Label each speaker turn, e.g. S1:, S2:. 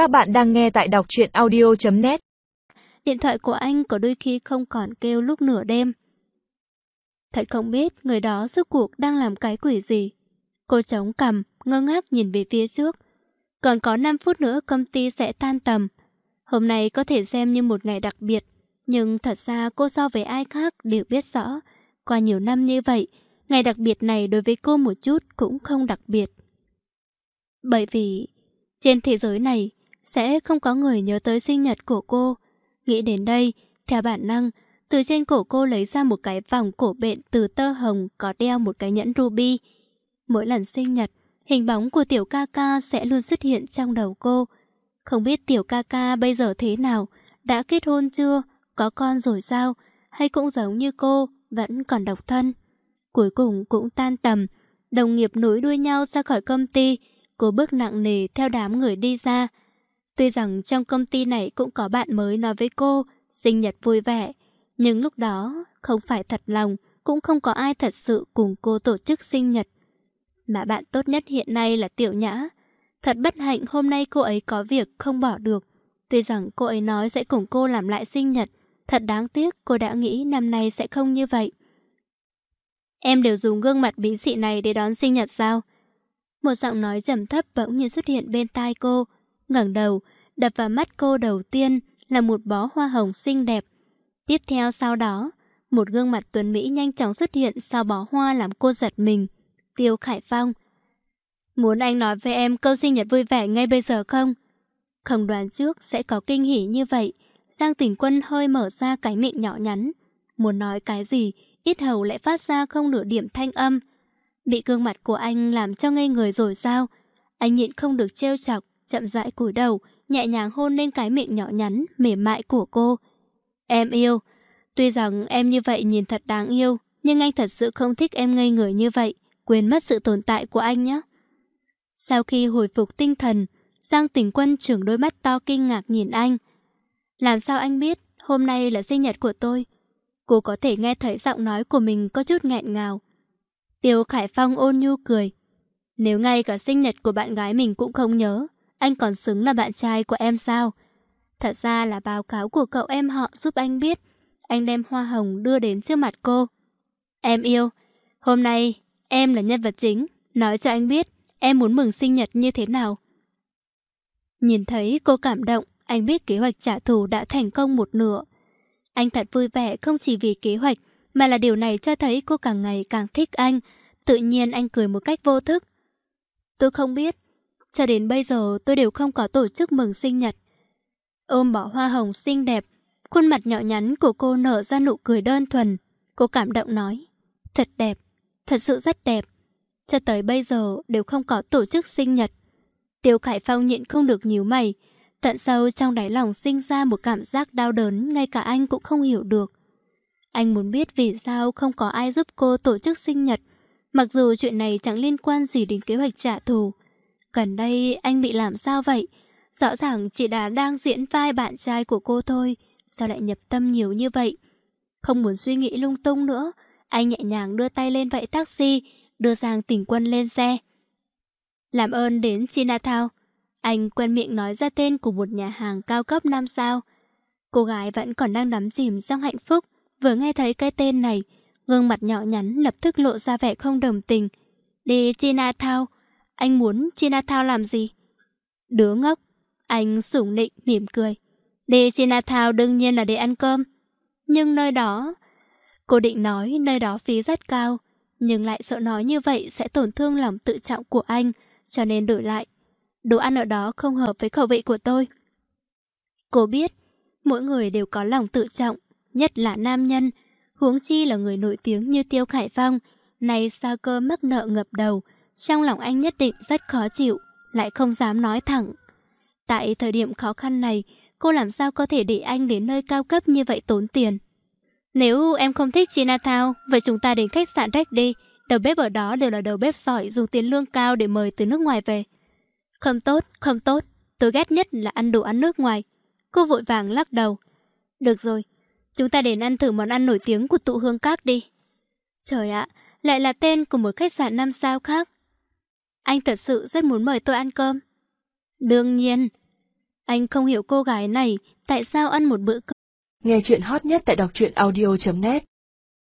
S1: Các bạn đang nghe tại đọc truyện audio.net
S2: Điện thoại của anh có đôi khi không còn kêu lúc nửa đêm. Thật không biết người đó suốt cuộc đang làm cái quỷ gì. Cô chống cầm, ngơ ngác nhìn về phía trước. Còn có 5 phút nữa công ty sẽ tan tầm. Hôm nay có thể xem như một ngày đặc biệt. Nhưng thật ra cô so với ai khác đều biết rõ. Qua nhiều năm như vậy, ngày đặc biệt này đối với cô một chút cũng không đặc biệt. Bởi vì trên thế giới này sẽ không có người nhớ tới sinh nhật của cô. Nghĩ đến đây, theo bản năng, từ trên cổ cô lấy ra một cái vòng cổ bện từ tơ hồng có đeo một cái nhẫn ruby. Mỗi lần sinh nhật, hình bóng của tiểu ca ca sẽ luôn xuất hiện trong đầu cô. Không biết tiểu ca ca bây giờ thế nào, đã kết hôn chưa, có con rồi sao, hay cũng giống như cô, vẫn còn độc thân. Cuối cùng cũng tan tầm, đồng nghiệp nối đuôi nhau ra khỏi công ty, cô bước nặng nề theo đám người đi ra. Tuy rằng trong công ty này cũng có bạn mới nói với cô sinh nhật vui vẻ, nhưng lúc đó không phải thật lòng, cũng không có ai thật sự cùng cô tổ chức sinh nhật. Mà bạn tốt nhất hiện nay là Tiểu Nhã. Thật bất hạnh hôm nay cô ấy có việc không bỏ được. Tuy rằng cô ấy nói sẽ cùng cô làm lại sinh nhật, thật đáng tiếc cô đã nghĩ năm nay sẽ không như vậy. Em đều dùng gương mặt bí dị này để đón sinh nhật sao? Một giọng nói trầm thấp bỗng nhiên xuất hiện bên tai cô ngẩng đầu, đập vào mắt cô đầu tiên là một bó hoa hồng xinh đẹp. Tiếp theo sau đó, một gương mặt tuấn Mỹ nhanh chóng xuất hiện sau bó hoa làm cô giật mình. Tiêu Khải Phong. Muốn anh nói với em câu sinh nhật vui vẻ ngay bây giờ không? Không đoán trước sẽ có kinh hỉ như vậy. Giang tỉnh quân hơi mở ra cái miệng nhỏ nhắn. Muốn nói cái gì, ít hầu lại phát ra không nửa điểm thanh âm. Bị gương mặt của anh làm cho ngây người rồi sao? Anh nhịn không được trêu chọc, chậm rãi cúi đầu, nhẹ nhàng hôn lên cái miệng nhỏ nhắn, mềm mại của cô. Em yêu. Tuy rằng em như vậy nhìn thật đáng yêu, nhưng anh thật sự không thích em ngây người như vậy, quên mất sự tồn tại của anh nhé. Sau khi hồi phục tinh thần, Giang tỉnh quân trưởng đôi mắt to kinh ngạc nhìn anh. Làm sao anh biết hôm nay là sinh nhật của tôi? Cô có thể nghe thấy giọng nói của mình có chút nghẹn ngào. Tiêu Khải Phong ôn nhu cười. Nếu ngay cả sinh nhật của bạn gái mình cũng không nhớ, anh còn xứng là bạn trai của em sao? Thật ra là báo cáo của cậu em họ giúp anh biết. Anh đem hoa hồng đưa đến trước mặt cô. Em yêu, hôm nay em là nhân vật chính. Nói cho anh biết em muốn mừng sinh nhật như thế nào. Nhìn thấy cô cảm động, anh biết kế hoạch trả thù đã thành công một nửa. Anh thật vui vẻ không chỉ vì kế hoạch, mà là điều này cho thấy cô càng ngày càng thích anh. Tự nhiên anh cười một cách vô thức. Tôi không biết, cho đến bây giờ tôi đều không có tổ chức mừng sinh nhật. Ôm bỏ hoa hồng xinh đẹp, khuôn mặt nhỏ nhắn của cô nở ra nụ cười đơn thuần. Cô cảm động nói, thật đẹp, thật sự rất đẹp. Cho tới bây giờ đều không có tổ chức sinh nhật. Tiêu Khải Phong nhịn không được nhíu mày, tận sâu trong đáy lòng sinh ra một cảm giác đau đớn ngay cả anh cũng không hiểu được. Anh muốn biết vì sao không có ai giúp cô tổ chức sinh nhật, mặc dù chuyện này chẳng liên quan gì đến kế hoạch trả thù. Gần đây anh bị làm sao vậy? Rõ ràng chị đã đang diễn vai bạn trai của cô thôi, sao lại nhập tâm nhiều như vậy? Không muốn suy nghĩ lung tung nữa, anh nhẹ nhàng đưa tay lên vậy taxi, đưa Giang tỉnh quân lên xe. Làm ơn đến Chinatown. Anh quen miệng nói ra tên của một nhà hàng cao cấp năm sao. Cô gái vẫn còn đang đắm chìm trong hạnh phúc, vừa nghe thấy cái tên này, gương mặt nhỏ nhắn lập tức lộ ra vẻ không đồng tình. Đi Chinatown, anh muốn Chinatown làm gì? Đứa ngốc, anh sủng nịnh mỉm cười. Đi Chinatown đương nhiên là để ăn cơm. Nhưng nơi đó... Cô định nói nơi đó phí rất cao, nhưng lại sợ nói như vậy sẽ tổn thương lòng tự trọng của anh, cho nên đổi lại. Đồ ăn ở đó không hợp với khẩu vị của tôi. Cô biết, mỗi người đều có lòng tự trọng, nhất là nam nhân, huống chi là người nổi tiếng như Tiêu Khải Phong, nay sao cơ mắc nợ ngập đầu, trong lòng anh nhất định rất khó chịu, lại không dám nói thẳng. Tại thời điểm khó khăn này, cô làm sao có thể để anh đến nơi cao cấp như vậy tốn tiền. Nếu em không thích Chinatown, vậy chúng ta đến khách sạn Rex đi. Đầu bếp ở đó đều là đầu bếp giỏi dùng tiền lương cao để mời từ nước ngoài về. Không tốt, không tốt. Tôi ghét nhất là ăn đồ ăn nước ngoài. Cô vội vàng lắc đầu. Được rồi, chúng ta đến ăn thử món ăn nổi tiếng của tụ hương các đi. Trời ạ, lại là tên của một khách sạn năm sao khác. Anh thật sự rất muốn mời tôi ăn cơm. Đương nhiên. Anh không hiểu cô gái này tại sao ăn một bữa cơm.
S1: Nghe chuyện hot nhất tại đọc truyện audio.net